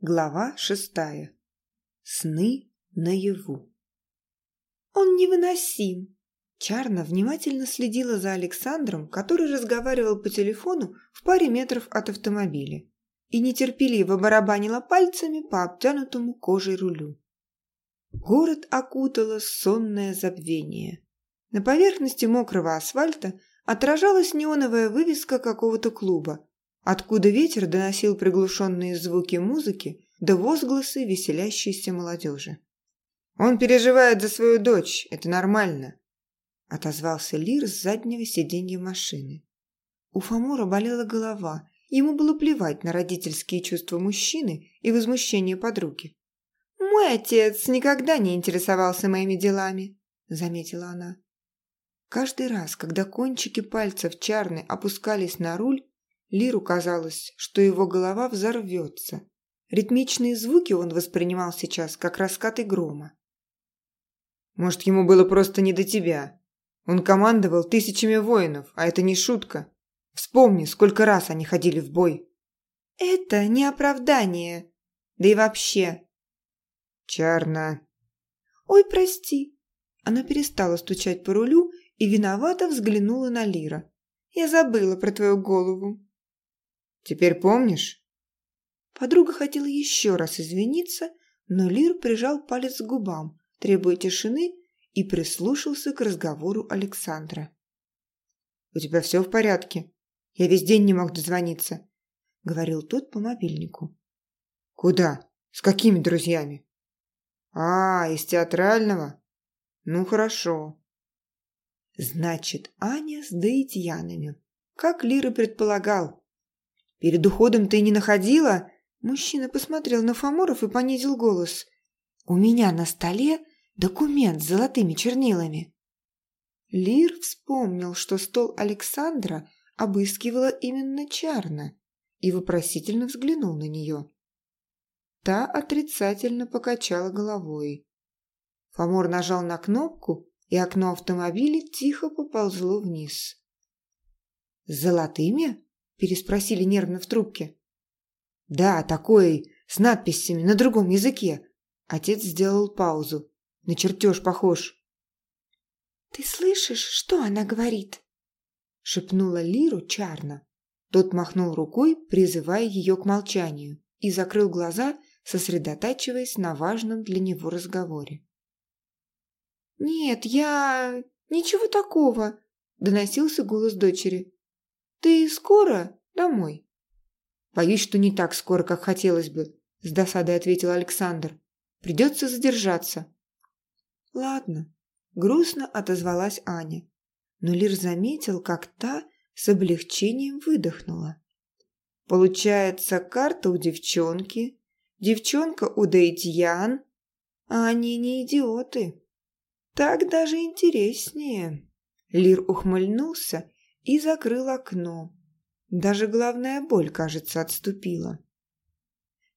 Глава шестая. Сны наяву. Он невыносим. Чарна внимательно следила за Александром, который разговаривал по телефону в паре метров от автомобиля и нетерпеливо барабанила пальцами по обтянутому кожей рулю. Город окутало сонное забвение. На поверхности мокрого асфальта отражалась неоновая вывеска какого-то клуба, откуда ветер доносил приглушенные звуки музыки да возгласы веселящейся молодежи. «Он переживает за свою дочь, это нормально», – отозвался Лир с заднего сиденья машины. У Фомора болела голова, ему было плевать на родительские чувства мужчины и возмущение подруги. «Мой отец никогда не интересовался моими делами», – заметила она. Каждый раз, когда кончики пальцев Чарны опускались на руль, Лиру казалось, что его голова взорвется. Ритмичные звуки он воспринимал сейчас, как раскаты грома. «Может, ему было просто не до тебя. Он командовал тысячами воинов, а это не шутка. Вспомни, сколько раз они ходили в бой». «Это не оправдание. Да и вообще...» «Чарна...» «Ой, прости». Она перестала стучать по рулю и виновато взглянула на Лира. «Я забыла про твою голову». Теперь помнишь?» Подруга хотела еще раз извиниться, но Лир прижал палец к губам, требуя тишины, и прислушался к разговору Александра. «У тебя все в порядке? Я весь день не мог дозвониться», — говорил тот по мобильнику. «Куда? С какими друзьями?» «А, из театрального? Ну, хорошо». «Значит, Аня с Даитьянами, как Лира предполагал. Перед уходом ты не находила?» Мужчина посмотрел на Фоморов и понизил голос. «У меня на столе документ с золотыми чернилами». Лир вспомнил, что стол Александра обыскивала именно Чарна и вопросительно взглянул на нее. Та отрицательно покачала головой. Фомор нажал на кнопку, и окно автомобиля тихо поползло вниз. «С золотыми?» Переспросили нервно в трубке. «Да, такой, с надписями на другом языке». Отец сделал паузу. На чертеж похож. «Ты слышишь, что она говорит?» Шепнула Лиру Чарна. Тот махнул рукой, призывая ее к молчанию, и закрыл глаза, сосредотачиваясь на важном для него разговоре. «Нет, я... ничего такого», — доносился голос дочери. «Ты скоро домой?» «Боюсь, что не так скоро, как хотелось бы», – с досадой ответил Александр. «Придется задержаться». «Ладно», – грустно отозвалась Аня. Но Лир заметил, как та с облегчением выдохнула. «Получается, карта у девчонки, девчонка у Дейтьян, а они не идиоты. Так даже интереснее». Лир ухмыльнулся и закрыл окно. Даже главная боль, кажется, отступила.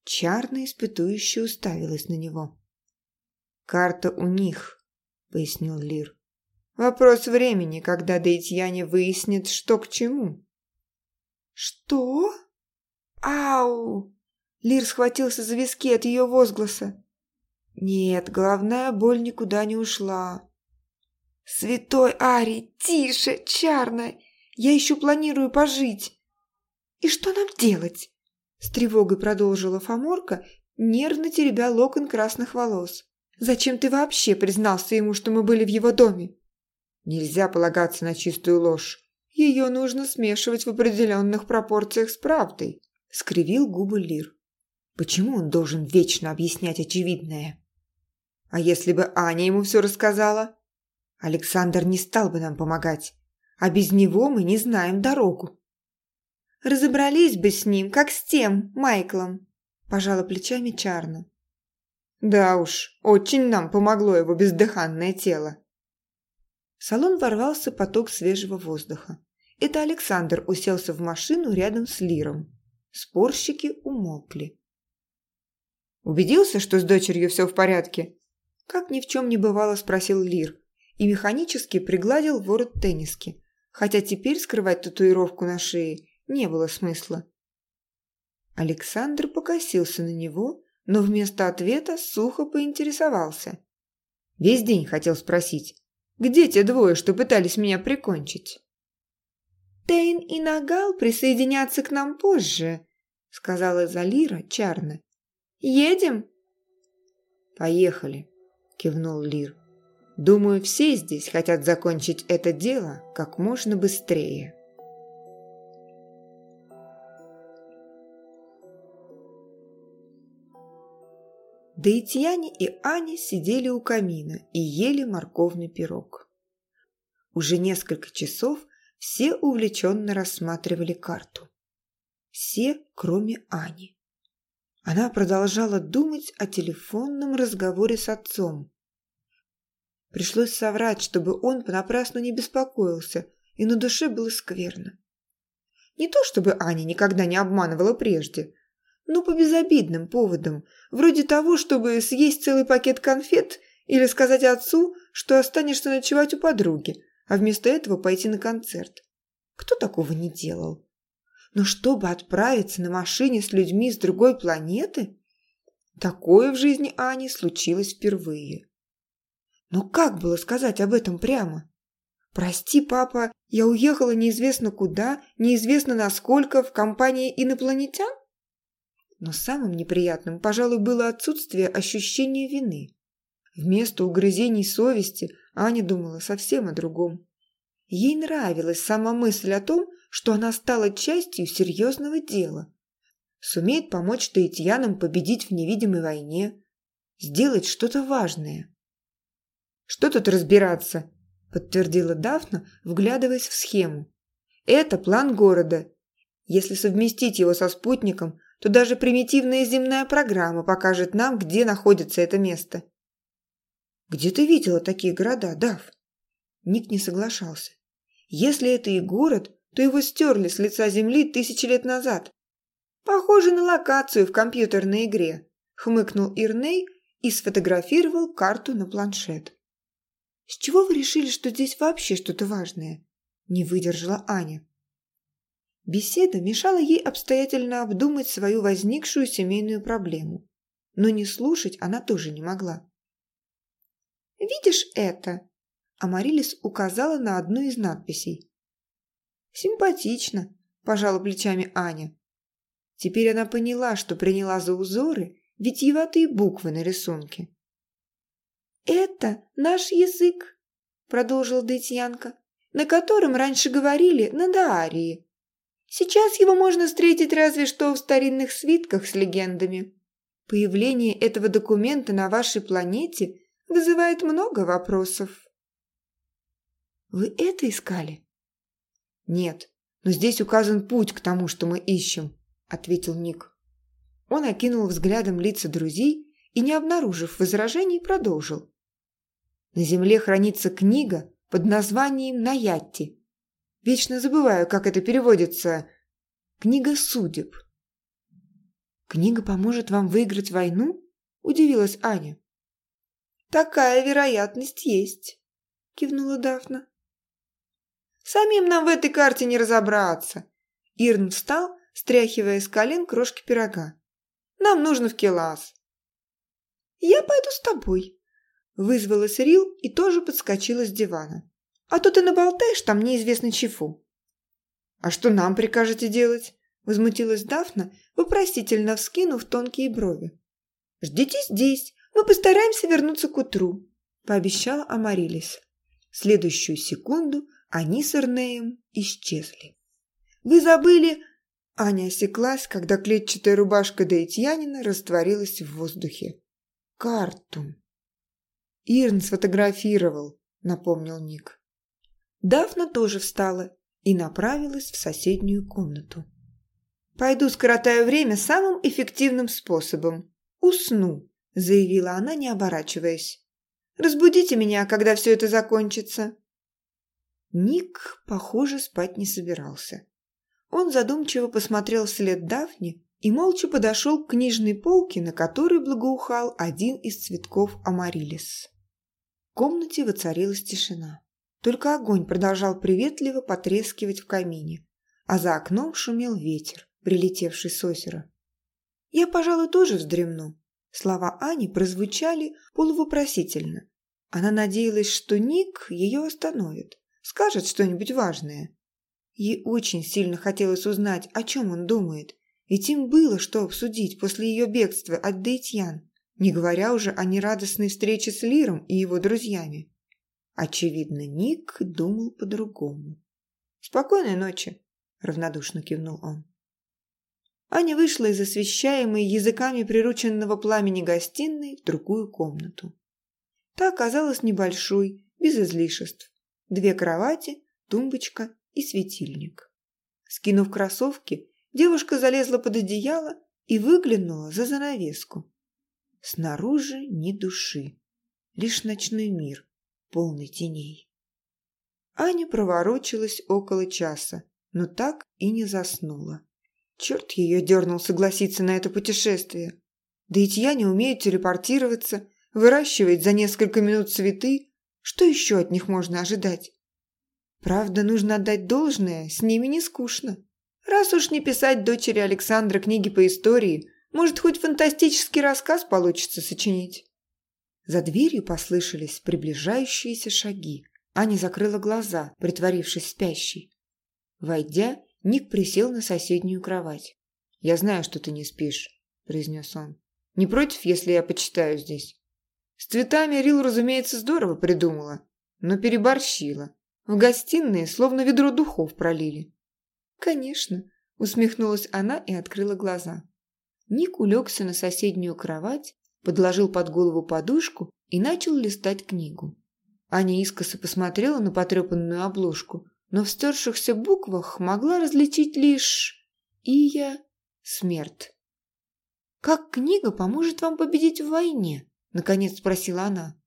Чарна испытующе уставилась на него. «Карта у них», — пояснил Лир. «Вопрос времени, когда Дейтьяне выяснит, что к чему». «Что? Ау!» Лир схватился за виски от ее возгласа. Нет, головная боль никуда не ушла. «Святой Ари, тише, Чарна! Я еще планирую пожить. И что нам делать? С тревогой продолжила Фоморка, нервно теребя локон красных волос. Зачем ты вообще признался ему, что мы были в его доме? Нельзя полагаться на чистую ложь. Ее нужно смешивать в определенных пропорциях с правдой, скривил губы Лир. Почему он должен вечно объяснять очевидное? А если бы Аня ему все рассказала? Александр не стал бы нам помогать а без него мы не знаем дорогу. Разобрались бы с ним, как с тем, Майклом, пожала плечами Чарна. Да уж, очень нам помогло его бездыханное тело. В салон ворвался поток свежего воздуха. Это Александр уселся в машину рядом с Лиром. Спорщики умолкли. «Убедился, что с дочерью все в порядке?» Как ни в чем не бывало, спросил Лир и механически пригладил ворот тенниски, хотя теперь скрывать татуировку на шее не было смысла. Александр покосился на него, но вместо ответа сухо поинтересовался. Весь день хотел спросить, где те двое, что пытались меня прикончить? «Тейн и Нагал присоединятся к нам позже», — сказала Залира чарно. «Едем?» «Поехали», — кивнул Лир. «Думаю, все здесь хотят закончить это дело как можно быстрее». Даитьяне и Аня сидели у камина и ели морковный пирог. Уже несколько часов все увлеченно рассматривали карту. Все, кроме Ани. Она продолжала думать о телефонном разговоре с отцом. Пришлось соврать, чтобы он понапрасну не беспокоился, и на душе было скверно. Не то чтобы Аня никогда не обманывала прежде, но по безобидным поводам, вроде того, чтобы съесть целый пакет конфет или сказать отцу, что останешься ночевать у подруги, а вместо этого пойти на концерт. Кто такого не делал? Но чтобы отправиться на машине с людьми с другой планеты, такое в жизни Ани случилось впервые. Но как было сказать об этом прямо? «Прости, папа, я уехала неизвестно куда, неизвестно насколько, в компании инопланетян?» Но самым неприятным, пожалуй, было отсутствие ощущения вины. Вместо угрызений совести Аня думала совсем о другом. Ей нравилась сама мысль о том, что она стала частью серьезного дела. Сумеет помочь таитянам победить в невидимой войне, сделать что-то важное. «Что тут разбираться?» – подтвердила Дафна, вглядываясь в схему. «Это план города. Если совместить его со спутником, то даже примитивная земная программа покажет нам, где находится это место. «Где ты видела такие города, Дав?» Ник не соглашался. «Если это и город, то его стерли с лица земли тысячи лет назад. Похоже на локацию в компьютерной игре», хмыкнул Ирней и сфотографировал карту на планшет. «С чего вы решили, что здесь вообще что-то важное?» не выдержала Аня. Беседа мешала ей обстоятельно обдумать свою возникшую семейную проблему, но не слушать она тоже не могла. «Видишь это?» Амарилис указала на одну из надписей. «Симпатично», – пожала плечами Аня. Теперь она поняла, что приняла за узоры витиеватые буквы на рисунке. «Это наш язык», – продолжила Дейтьянка, – «на котором раньше говорили на Даарии. Сейчас его можно встретить разве что в старинных свитках с легендами. Появление этого документа на вашей планете вызывает много вопросов. Вы это искали? Нет, но здесь указан путь к тому, что мы ищем, ответил Ник. Он окинул взглядом лица друзей и, не обнаружив возражений, продолжил. На земле хранится книга под названием «Наятти», Вечно забываю, как это переводится. Книга судеб. Книга поможет вам выиграть войну? Удивилась Аня. Такая вероятность есть, кивнула Дафна. Самим нам в этой карте не разобраться. Ирн встал, стряхивая с колен крошки пирога. Нам нужно в Келас. Я пойду с тобой, вызвалась Рил и тоже подскочила с дивана. А то ты наболтаешь там неизвестно чего». «А что нам прикажете делать?» – возмутилась Дафна, вопросительно вскинув тонкие брови. «Ждите здесь, мы постараемся вернуться к утру», – пообещала Амарилис. Следующую секунду они с Эрнеем исчезли. «Вы забыли...» Аня осеклась, когда клетчатая рубашка Дейтьянина растворилась в воздухе. «Карту». «Ирн сфотографировал», — напомнил Ник. Дафна тоже встала и направилась в соседнюю комнату. «Пойду скоротаю время самым эффективным способом. Усну», – заявила она, не оборачиваясь. «Разбудите меня, когда все это закончится». Ник, похоже, спать не собирался. Он задумчиво посмотрел вслед Дафни и молча подошел к книжной полке, на которой благоухал один из цветков амарилис. Комнате воцарилась тишина. Только огонь продолжал приветливо потрескивать в камине, а за окном шумел ветер, прилетевший с озера. Я, пожалуй, тоже вздремну». Слова Ани прозвучали полувопросительно. Она надеялась, что Ник ее остановит, скажет что-нибудь важное. Ей очень сильно хотелось узнать, о чем он думает, ведь им было что обсудить после ее бегства от Дейтьян, не говоря уже о нерадостной встрече с Лиром и его друзьями. Очевидно, Ник думал по-другому. «Спокойной ночи», – равнодушно кивнул он. Аня вышла из освещаемой языками прирученного пламени гостиной в другую комнату. Та оказалась небольшой, без излишеств. Две кровати, тумбочка и светильник. Скинув кроссовки, девушка залезла под одеяло и выглянула за занавеску. Снаружи ни души, лишь ночной мир, полный теней. Аня проворочилась около часа, но так и не заснула. Черт ее дернул согласиться на это путешествие. Да ведь я не умею телепортироваться, выращивать за несколько минут цветы. Что еще от них можно ожидать? Правда, нужно отдать должное, с ними не скучно. Раз уж не писать дочери Александра книги по истории, может, хоть фантастический рассказ получится сочинить. За дверью послышались приближающиеся шаги. Аня закрыла глаза, притворившись спящей. Войдя, Ник присел на соседнюю кровать. «Я знаю, что ты не спишь», – произнес он. «Не против, если я почитаю здесь?» С цветами Рил, разумеется, здорово придумала, но переборщила. В гостиной словно ведро духов пролили. «Конечно», – усмехнулась она и открыла глаза. Ник улегся на соседнюю кровать, подложил под голову подушку и начал листать книгу. Аня искоса посмотрела на потрепанную обложку но в стершихся буквах могла различить лишь «Ия смерть». «Как книга поможет вам победить в войне?» – наконец спросила она.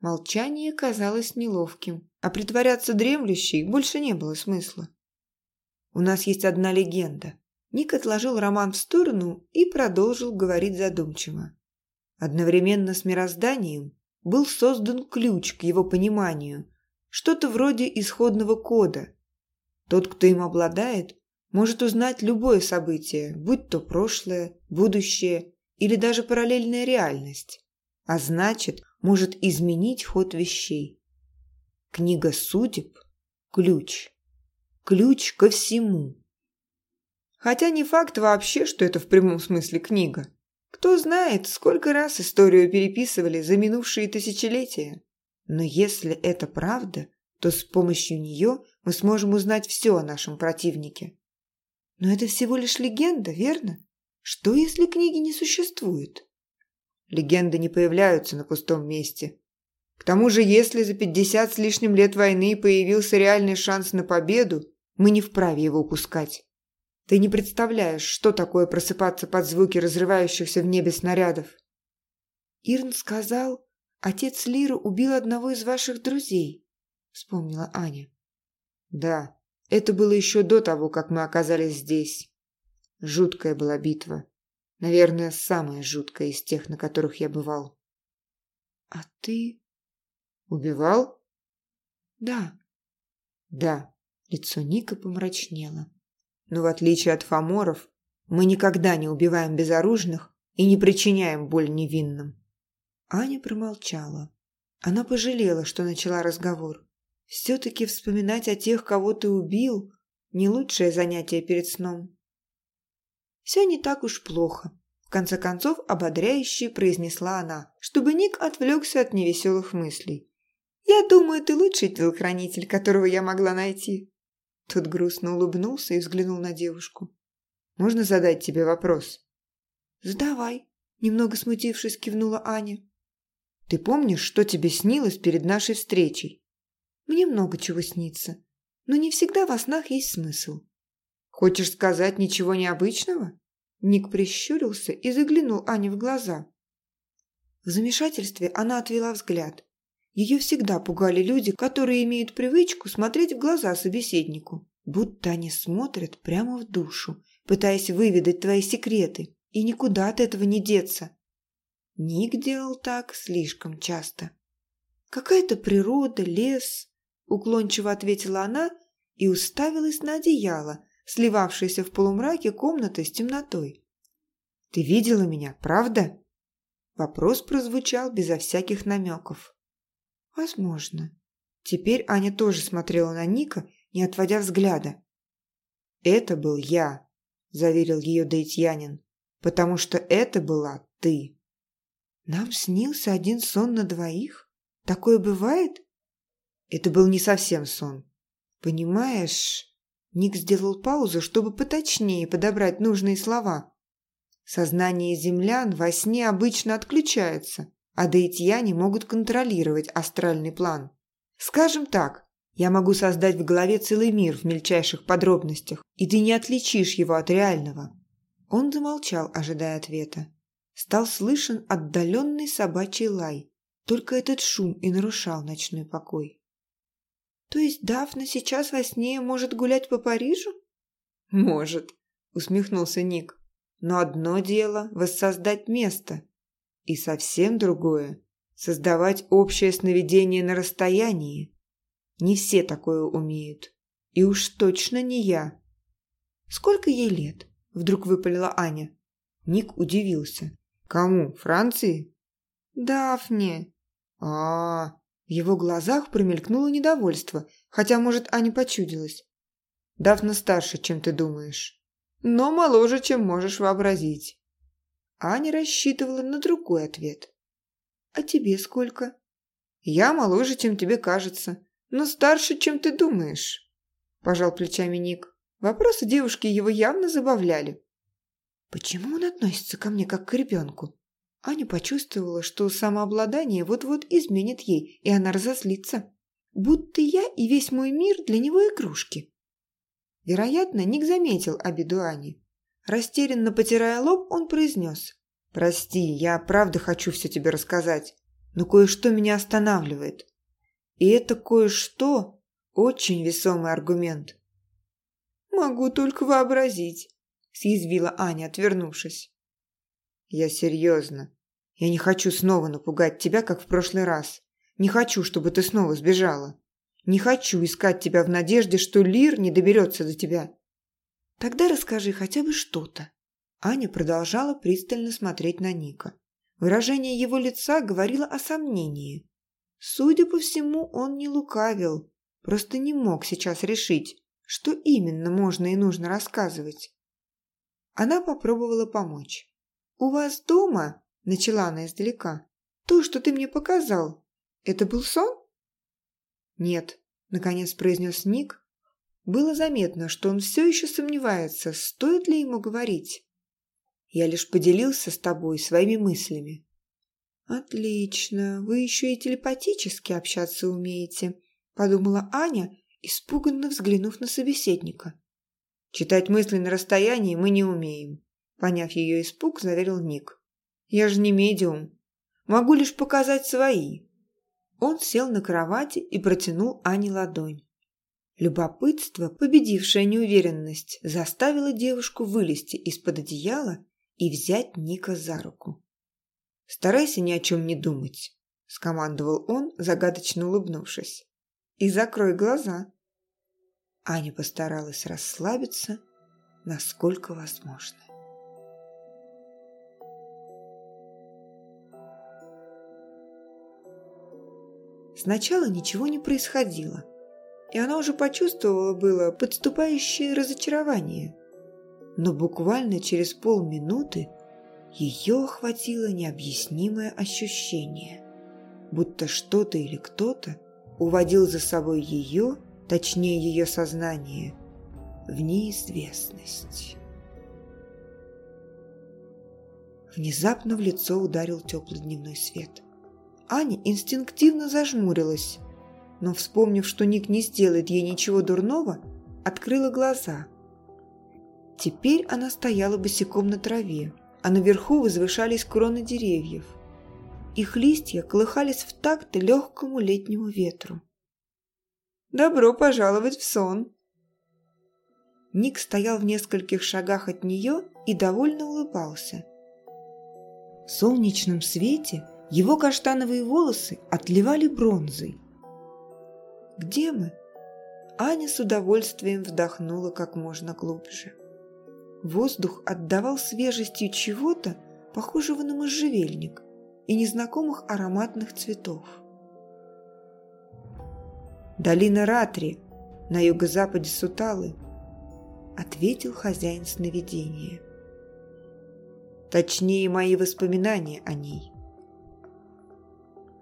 Молчание казалось неловким, а притворяться дремлющей больше не было смысла. «У нас есть одна легенда». Ник отложил роман в сторону и продолжил говорить задумчиво. Одновременно с мирозданием был создан ключ к его пониманию, что-то вроде исходного кода, тот, кто им обладает, может узнать любое событие, будь то прошлое, будущее или даже параллельная реальность, а значит, может изменить ход вещей. Книга судеб – ключ. Ключ ко всему. Хотя не факт вообще, что это в прямом смысле книга. Кто знает, сколько раз историю переписывали за минувшие тысячелетия. Но если это правда, то с помощью нее мы сможем узнать все о нашем противнике. Но это всего лишь легенда, верно? Что, если книги не существует? Легенды не появляются на пустом месте. К тому же, если за пятьдесят с лишним лет войны появился реальный шанс на победу, мы не вправе его упускать. Ты не представляешь, что такое просыпаться под звуки разрывающихся в небе снарядов. Ирн сказал, отец Лира убил одного из ваших друзей вспомнила Аня. Да, это было еще до того, как мы оказались здесь. Жуткая была битва. Наверное, самая жуткая из тех, на которых я бывал. А ты... Убивал? Да. Да. Лицо Ника помрачнело. Но в отличие от фаморов, мы никогда не убиваем безоружных и не причиняем боль невинным. Аня промолчала. Она пожалела, что начала разговор. Все-таки вспоминать о тех, кого ты убил, не лучшее занятие перед сном. Все не так уж плохо. В конце концов, ободряюще произнесла она, чтобы Ник отвлекся от невеселых мыслей. «Я думаю, ты лучший телохранитель, которого я могла найти». Тот грустно улыбнулся и взглянул на девушку. «Можно задать тебе вопрос?» «Задавай», – немного смутившись, кивнула Аня. «Ты помнишь, что тебе снилось перед нашей встречей?» Мне много чего снится, но не всегда во снах есть смысл. Хочешь сказать ничего необычного? Ник прищурился и заглянул Ане в глаза. В замешательстве она отвела взгляд. Ее всегда пугали люди, которые имеют привычку смотреть в глаза собеседнику, будто они смотрят прямо в душу, пытаясь выведать твои секреты, и никуда от этого не деться. Ник делал так слишком часто. Какая-то природа, лес, Уклончиво ответила она и уставилась на одеяло, сливавшееся в полумраке комнаты с темнотой. Ты видела меня, правда?» Вопрос прозвучал безо всяких намеков. «Возможно». Теперь Аня тоже смотрела на Ника, не отводя взгляда. «Это был я», – заверил ее Дейтьянин, – «потому что это была ты». «Нам снился один сон на двоих? Такое бывает?» Это был не совсем сон. Понимаешь, Ник сделал паузу, чтобы поточнее подобрать нужные слова. Сознание землян во сне обычно отключается, а дейтьяне могут контролировать астральный план. Скажем так, я могу создать в голове целый мир в мельчайших подробностях, и ты не отличишь его от реального. Он замолчал, ожидая ответа. Стал слышен отдаленный собачий лай. Только этот шум и нарушал ночной покой. То есть Дафна сейчас во сне может гулять по Парижу? Может, усмехнулся Ник. Но одно дело – воссоздать место, и совсем другое – создавать общее сновидение на расстоянии. Не все такое умеют. И уж точно не я. Сколько ей лет? Вдруг выпалила Аня. Ник удивился. Кому? Франции? Дафне. А, -а, -а в его глазах промелькнуло недовольство, хотя, может, Аня почудилась. Дафна старше, чем ты думаешь, но моложе, чем можешь вообразить. Аня рассчитывала на другой ответ. «А тебе сколько?» «Я моложе, чем тебе кажется, но старше, чем ты думаешь», – пожал плечами Ник. Вопросы девушки его явно забавляли. «Почему он относится ко мне как к ребенку?» Аня почувствовала, что самообладание вот-вот изменит ей, и она разозлится. Будто я и весь мой мир для него игрушки. Вероятно, Ник заметил обиду Ани. Растерянно потирая лоб, он произнес. «Прости, я правда хочу все тебе рассказать, но кое-что меня останавливает. И это кое-что очень весомый аргумент». «Могу только вообразить», – съязвила Аня, отвернувшись. «Я серьезно. Я не хочу снова напугать тебя, как в прошлый раз. Не хочу, чтобы ты снова сбежала. Не хочу искать тебя в надежде, что Лир не доберется до тебя. Тогда расскажи хотя бы что-то. Аня продолжала пристально смотреть на Ника. Выражение его лица говорило о сомнении. Судя по всему, он не лукавил, просто не мог сейчас решить, что именно можно и нужно рассказывать. Она попробовала помочь. «У вас дома?» – начала она издалека. «То, что ты мне показал, это был сон?» «Нет», – наконец произнес Ник. Было заметно, что он все еще сомневается, стоит ли ему говорить. «Я лишь поделился с тобой своими мыслями». «Отлично, вы еще и телепатически общаться умеете», – подумала Аня, испуганно взглянув на собеседника. «Читать мысли на расстоянии мы не умеем», – поняв ее испуг, заверил Ник. «Я же не медиум. Могу лишь показать свои». Он сел на кровати и протянул Ане ладонь. Любопытство, победившее неуверенность, заставило девушку вылезти из-под одеяла и взять Ника за руку. «Старайся ни о чем не думать», – скомандовал он, загадочно улыбнувшись. «И закрой глаза». Аня постаралась расслабиться, насколько возможно. Сначала ничего не происходило, и она уже почувствовала было подступающее разочарование. Но буквально через полминуты ее охватило необъяснимое ощущение, будто что-то или кто-то уводил за собой ее, точнее ее сознание, в неизвестность. Внезапно в лицо ударил теплый дневной свет. Аня инстинктивно зажмурилась, но, вспомнив, что Ник не сделает ей ничего дурного, открыла глаза. Теперь она стояла босиком на траве, а наверху возвышались кроны деревьев. Их листья колыхались в такт легкому летнему ветру. «Добро пожаловать в сон!» Ник стоял в нескольких шагах от нее и довольно улыбался. В солнечном свете его каштановые волосы отливали бронзой. «Где мы?» Аня с удовольствием вдохнула как можно глубже. Воздух отдавал свежестью чего-то, похожего на можжевельник, и незнакомых ароматных цветов. «Долина Ратри, на юго-западе Суталы», — ответил хозяин сновидения. «Точнее, мои воспоминания о ней».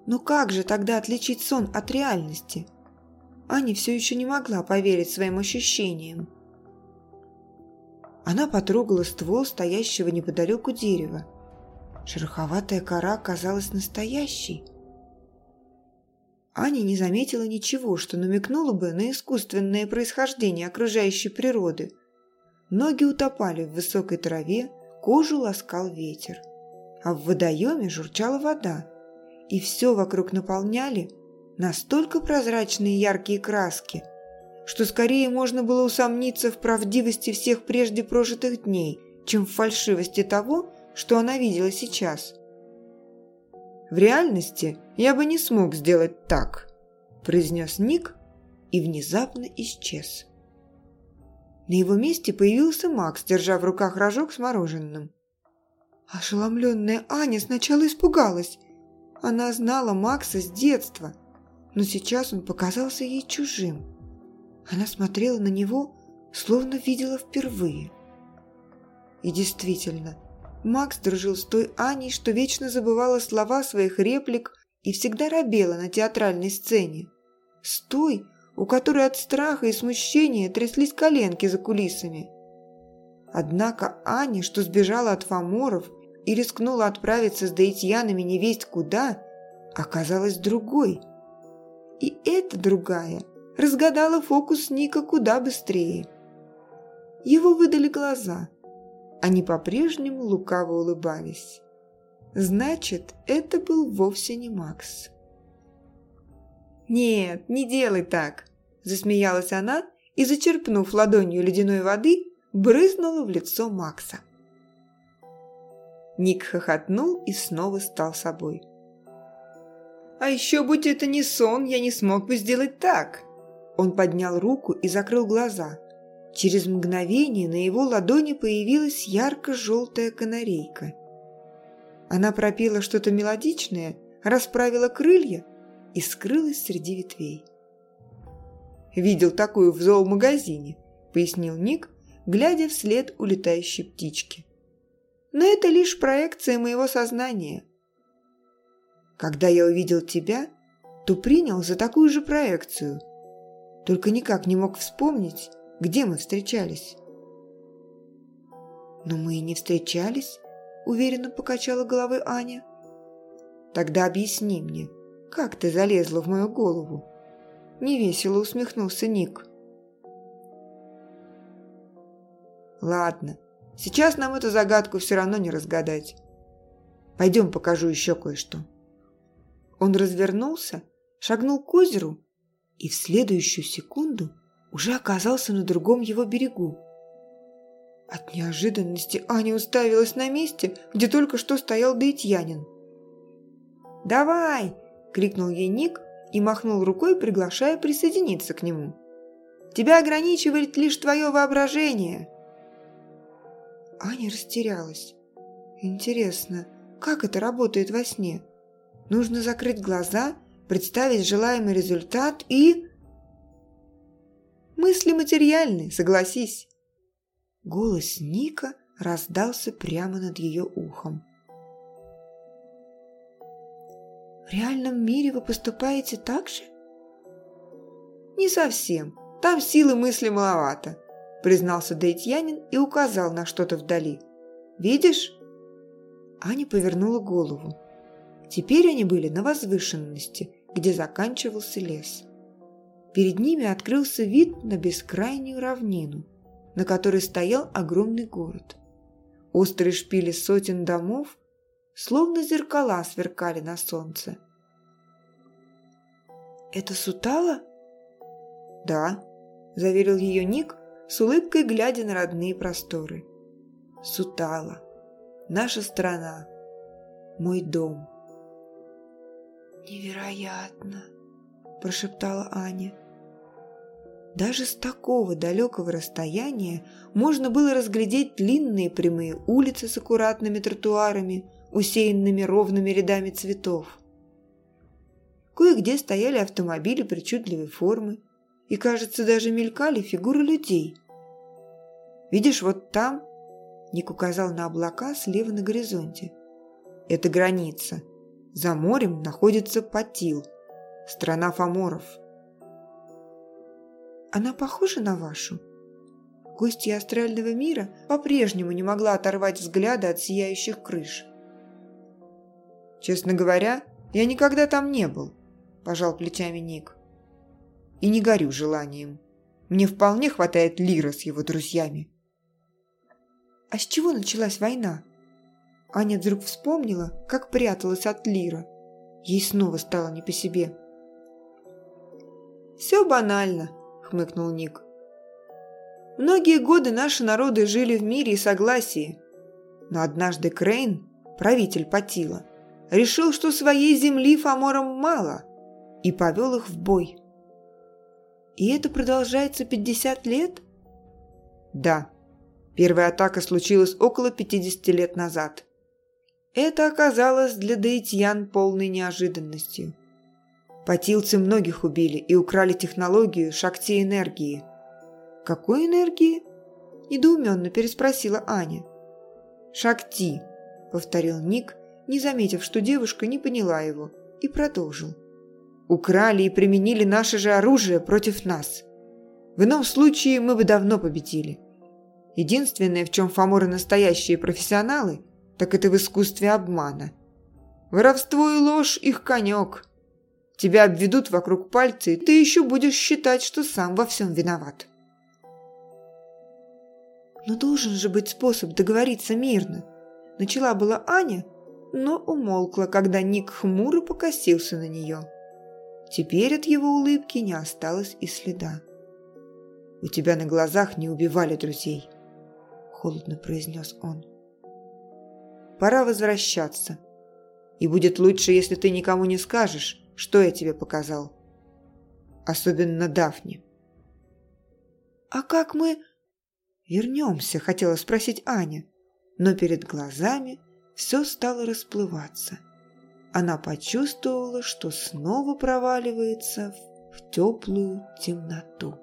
Но как же тогда отличить сон от реальности? Аня все еще не могла поверить своим ощущениям. Она потрогала ствол стоящего неподалеку дерева. Шероховатая кора казалась настоящей. Аня не заметила ничего, что намекнуло бы на искусственное происхождение окружающей природы. Ноги утопали в высокой траве, кожу ласкал ветер. А в водоеме журчала вода, и все вокруг наполняли настолько прозрачные яркие краски, что скорее можно было усомниться в правдивости всех прежде прожитых дней, чем в фальшивости того, что она видела сейчас. «В реальности я бы не смог сделать так», – произнес Ник и внезапно исчез. На его месте появился Макс, держа в руках рожок с мороженым. Ошеломленная Аня сначала испугалась. Она знала Макса с детства, но сейчас он показался ей чужим. Она смотрела на него, словно видела впервые. И действительно, Макс дружил с той Аней, что вечно забывала слова своих реплик и всегда робела на театральной сцене. С той, у которой от страха и смущения тряслись коленки за кулисами. Однако Аня, что сбежала от фаморов и рискнула отправиться с Даитьянами невесть куда, оказалась другой. И эта другая разгадала фокус Ника куда быстрее. Его выдали глаза – они по-прежнему лукаво улыбались. Значит, это был вовсе не Макс. «Нет, не делай так!» – засмеялась она и, зачерпнув ладонью ледяной воды, брызнула в лицо Макса. Ник хохотнул и снова стал собой. «А еще, будь это не сон, я не смог бы сделать так!» Он поднял руку и закрыл глаза, Через мгновение на его ладони появилась ярко-желтая канарейка. Она пропела что-то мелодичное, расправила крылья и скрылась среди ветвей. «Видел такую в зоомагазине», — пояснил Ник, глядя вслед улетающей птички. «Но это лишь проекция моего сознания. Когда я увидел тебя, то принял за такую же проекцию, только никак не мог вспомнить, где мы встречались?» «Но мы и не встречались», – уверенно покачала головой Аня. «Тогда объясни мне, как ты залезла в мою голову?» Невесело усмехнулся Ник. «Ладно, сейчас нам эту загадку все равно не разгадать. Пойдем покажу еще кое-что». Он развернулся, шагнул к озеру и в следующую секунду – уже оказался на другом его берегу. От неожиданности Аня уставилась на месте, где только что стоял Даитьянин. «Давай!» – крикнул ей Ник и махнул рукой, приглашая присоединиться к нему. «Тебя ограничивает лишь твое воображение!» Аня растерялась. «Интересно, как это работает во сне? Нужно закрыть глаза, представить желаемый результат и...» Мысли материальны, согласись. Голос Ника раздался прямо над ее ухом. В реальном мире вы поступаете так же? Не совсем. Там силы мысли маловато, признался Дейтьянин и указал на что-то вдали. Видишь? Аня повернула голову. Теперь они были на возвышенности, где заканчивался лес. Перед ними открылся вид на бескрайнюю равнину, на которой стоял огромный город. Острые шпили сотен домов, словно зеркала, сверкали на солнце. «Это Сутала?» «Да», – заверил ее Ник, с улыбкой глядя на родные просторы. «Сутала. Наша страна. Мой дом». «Невероятно!» – прошептала Аня. Даже с такого далекого расстояния можно было разглядеть длинные прямые улицы с аккуратными тротуарами, усеянными ровными рядами цветов. Кое-где стояли автомобили причудливой формы, и, кажется, даже мелькали фигуры людей. «Видишь, вот там...» — Ник указал на облака слева на горизонте. «Это граница. За морем находится Патил, страна фаморов». «Она похожа на вашу?» Гостья астрального мира по-прежнему не могла оторвать взгляда от сияющих крыш. «Честно говоря, я никогда там не был», – пожал плечами Ник. «И не горю желанием. Мне вполне хватает Лира с его друзьями». «А с чего началась война?» Аня вдруг вспомнила, как пряталась от Лира. Ей снова стало не по себе. «Все банально», – хмыкнул Ник. «Многие годы наши народы жили в мире и согласии. Но однажды Крейн, правитель Патила, решил, что своей земли фаморам мало, и повел их в бой. И это продолжается 50 лет? Да. Первая атака случилась около 50 лет назад. Это оказалось для Даитьян полной неожиданностью. Патилцы многих убили и украли технологию шакти-энергии. «Какой энергии?» – недоуменно переспросила Аня. «Шакти», – повторил Ник, не заметив, что девушка не поняла его, и продолжил. «Украли и применили наше же оружие против нас. В ином случае мы бы давно победили. Единственное, в чем фаморы настоящие профессионалы, так это в искусстве обмана. Воровство и ложь – их конек. Тебя обведут вокруг пальца, и ты еще будешь считать, что сам во всем виноват». «Но должен же быть способ договориться мирно», – начала была Аня, но умолкла, когда Ник хмуро покосился на нее. Теперь от его улыбки не осталось и следа. «У тебя на глазах не убивали друзей», – холодно произнес он. «Пора возвращаться. И будет лучше, если ты никому не скажешь, что я тебе показал. Особенно Дафне». «А как мы...» «Вернемся», – хотела спросить Аня, но перед глазами – все стало расплываться. Она почувствовала, что снова проваливается в теплую темноту.